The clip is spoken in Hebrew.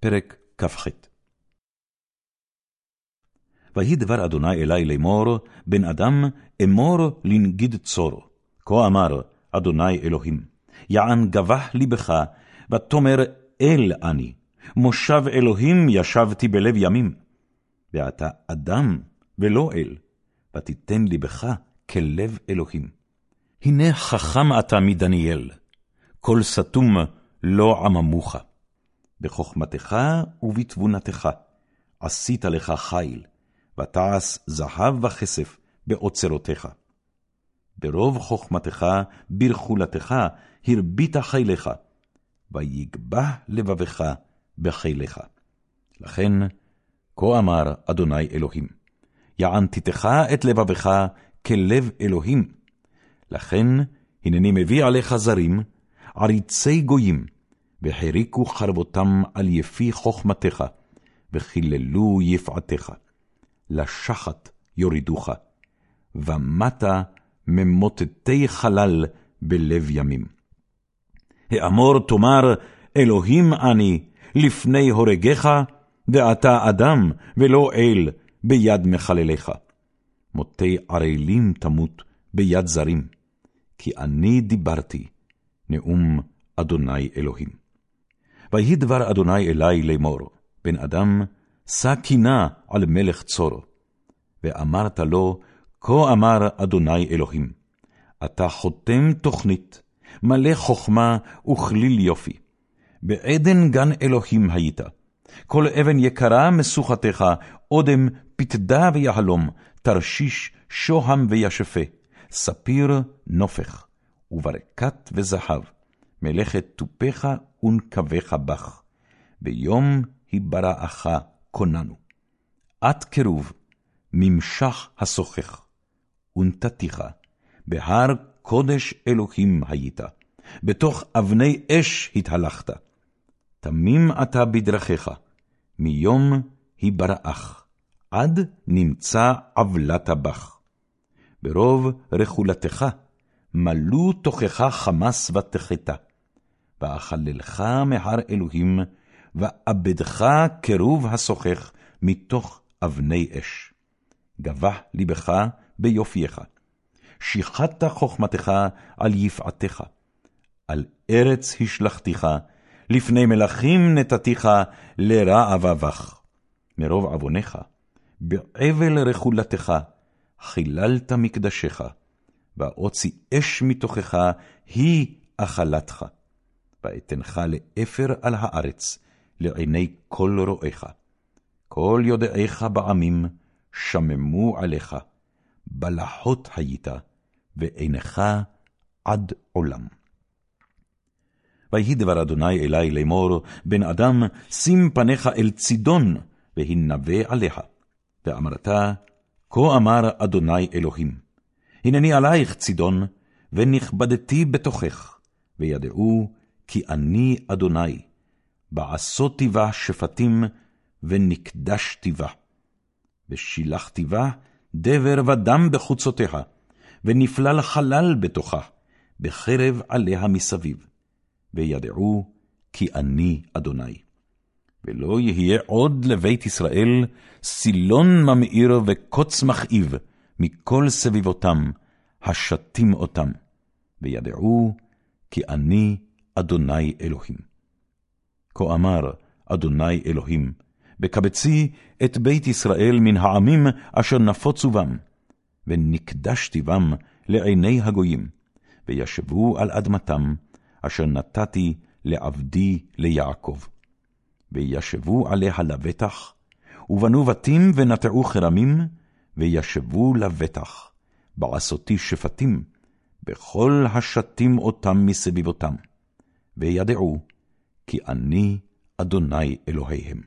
פרק כ"ח ויהי דבר אדוני אלי לאמור, בן אדם, אמור לנגיד צור. כה אמר אדוני אלוהים, יען גבח לבך, ותאמר אל אני, מושב אלוהים ישבתי בלב ימים. ואתה אדם ולא אל, ותיתן לבך כלב אלוהים. הנה חכם אתה מדניאל, כל סתום לא עממוך. בחוכמתך ובתבונתך עשית לך חיל, ותעש זהב וכסף באוצרותיך. ברוב חוכמתך, ברכולתך, הרבית חיליך, ויגבה לבבך בחיליך. לכן, כה אמר אדוני אלוהים, יענתיתך את לבבך כלב אלוהים. לכן, הנני מביא עליך זרים, עריצי גויים, והריקו חרבותם על יפי חוכמתך, וחיללו יפעתך. לשחת יורידוך, ומטה ממוטטי חלל בלב ימים. האמור תאמר, אלוהים אני, לפני הורגך, ואתה אדם, ולא אל, ביד מחלליך. מותי ערלים תמות ביד זרים, כי אני דיברתי, נאום אדוני אלוהים. ויהי דבר אדוני אלי לאמור, בן אדם, שא קינה על מלך צור. ואמרת לו, כה אמר אדוני אלוהים, אתה חותם תוכנית, מלא חכמה וכליל יופי. בעדן גן אלוהים היית. כל אבן יקרה משוכתך, אודם פתדה ויהלום, תרשיש, שוהם וישפה, ספיר נופך, וברקת וזהב, מלאכת תופך ונקבך בך. ביום היברעך קוננו. את קירוב, ממשך השוחך, ונתתיך, בהר קודש אלוהים היית, בתוך אבני אש התהלכת. תמים אתה בדרכיך, מיום היברעך, עד נמצא עוולת בך. ברוב רכולתך, מלאו תוכך חמס ותחתה. ואכללך מהר אלוהים, ואבדך קירוב השוחך מתוך אבני אש. גבה לבך ביופייך, שיחדת חוכמתך על יפעתך, על ארץ השלכתיך, לפני מלכים נתתיך לרע אבבך. מרוב עוונך, בעבל רכולתך, חיללת מקדשך, ואוצי אש מתוכך, היא אכלתך. ואתנך לאפר על הארץ, לעיני כל רואיך. כל יודעיך בעמים שממו עליך, בלחות היית, ועינך עד עולם. ויהי דבר אדוני אלי לאמור, בן אדם, שים פניך אל צידון, והנבא עליה. ואמרת, כה אמר אדוני אלוהים, הנני עלייך צידון, ונכבדתי בתוכך, וידעו כי אני אדוני, בעשותי בה שפטים, ונקדשתי בה. ושילחתי בה דבר ודם בחוצותיה, ונפלל חלל בתוכה, בחרב עליה מסביב. וידעו כי אני אדוני. ולא יהיה עוד לבית ישראל סילון ממאיר וקוץ מכאיב מכל סביבותם, השתים אותם. וידעו כי אני אדוני אלוהים. כה אמר אדוני אלוהים, בקבצי את בית ישראל מן העמים אשר נפוצו בם, ונקדשתי בם לעיני הגויים, וישבו על אדמתם, אשר נתתי לעבדי ליעקב. וישבו עליה לבטח, ובנו בתים ונטעו כרמים, וישבו לבטח, בעשותי שפטים, בכל השתים אותם מסביבותם. וידעו כי אני אדוני אלוהיהם.